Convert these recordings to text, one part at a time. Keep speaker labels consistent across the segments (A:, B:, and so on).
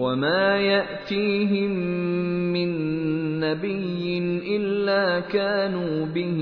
A: وَمَا يَأْتِيهِم مِّن نبي إلا كانوا به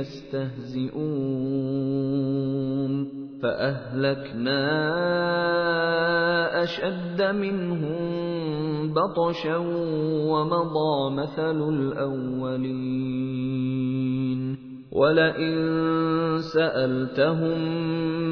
A: يستهزئون فأهلكنا أشد منهم بطشا ومضى مثل الأولين ولئن سألتهم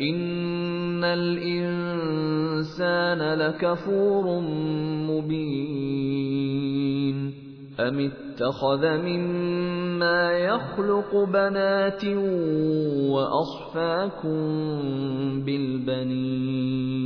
A: ان الانسان لكفور مبين ام اتخذ مما يخلق بنات واصفاكم بالبنين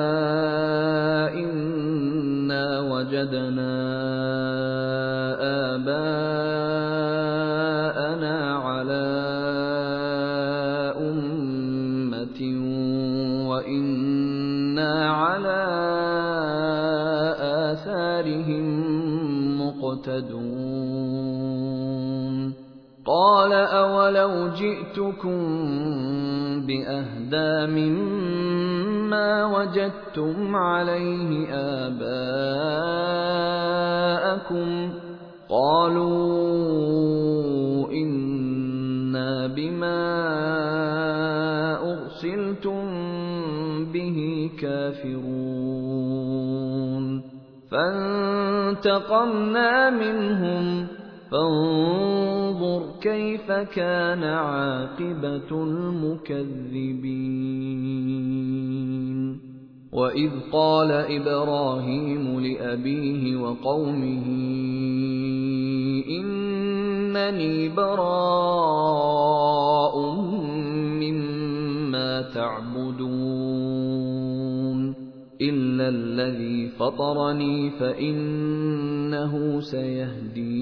A: وجدنا آباءنا على أمة وإنا على آثارهم مقتدون قال أولو جئتكم بأهدى مما وجدتم عليه آباءكم بما أرسلتم به كافرون. فانتقمنا منهم. فانظر كيف كان عاقبة المكذبين. واذ قال إبراهيم لابيه وقومه انني براء مما تعبدون الا الذي فطرني فانه سيهدين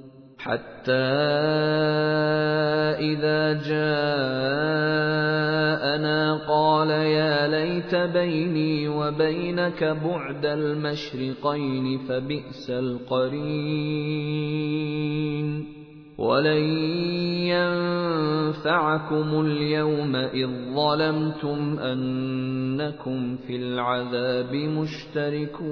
A: حتى إذا جاءنا قال يا ليت بيني وبينك بعد المشرقين فبئس القرين. ولن ينفعكم اليوم إذ ظلمتم أنكم في العذاب مشتركون.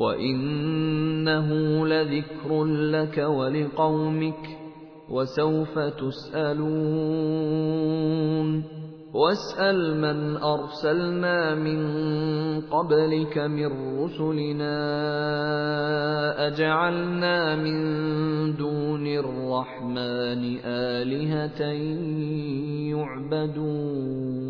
A: وَإِنَّهُ لَذِكْرٌ لَّكَ وَلِقَوْمِكَ ۖ وَسَوْفَ تُسْأَلُونَ وَاسْأَلْ مَنْ أَرْسَلْنَا مِن قَبْلِكَ مِن رُّسُلِنَا أَجَعَلْنَا مِن دُونِ الرَّحْمَٰنِ آلِهَةً يُعْبَدُونَ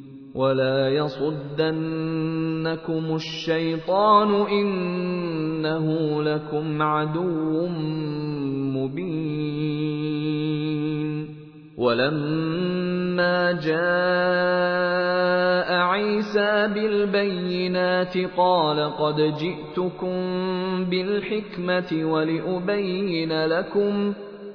A: ولا يصدنكم الشيطان انه لكم عدو مبين ولما جاء عيسى بالبينات قال قد جئتكم بالحكمه ولابين لكم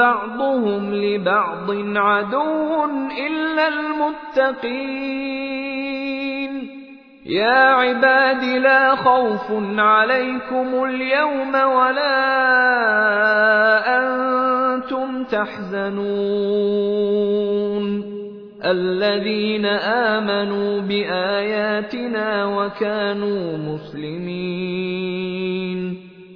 A: بعضهم لبعض عدو إلا المتقين. يا عباد لا خوف عليكم اليوم ولا أنتم تحزنون. الذين آمنوا بآياتنا وكانوا مسلمين.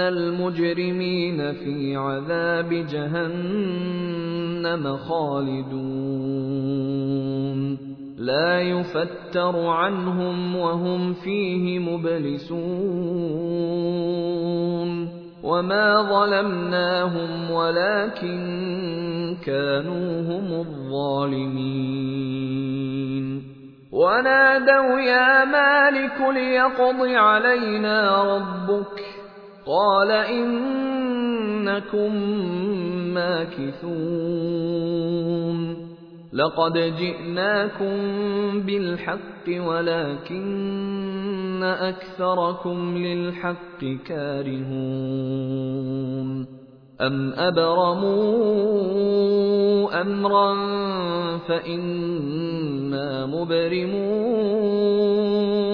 A: المجرمين في عذاب جهنم خالدون لا يفتر عنهم وهم فيه مبلسون وما ظلمناهم ولكن كانوا هم الظالمين ونادوا يا مالك ليقض علينا ربك قال إنكم ماكثون. لقد جئناكم بالحق ولكن أكثركم للحق كارهون. أَمْ أَبْرَمُوا أَمْرًا فَإِنَّا مُبْرِمُونَ.